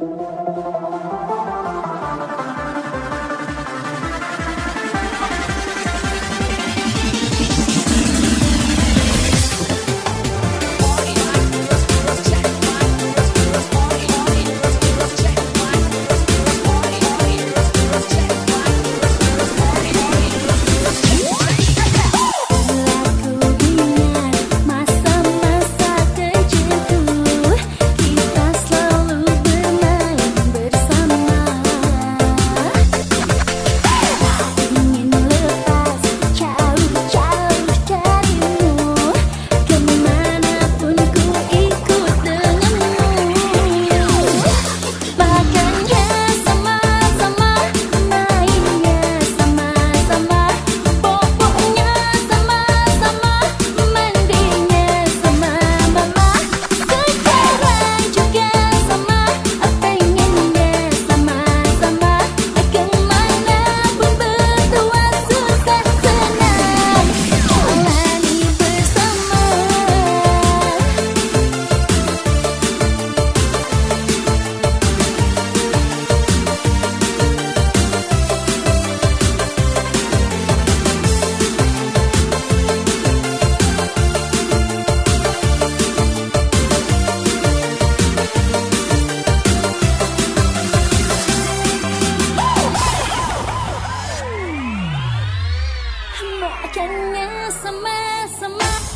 Música ញ្ញាសមាសមា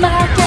my